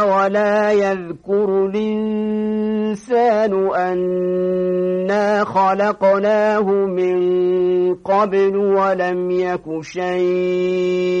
أولا يذكر الإنسان أنا خلقناه من قبل ولم يك شيئا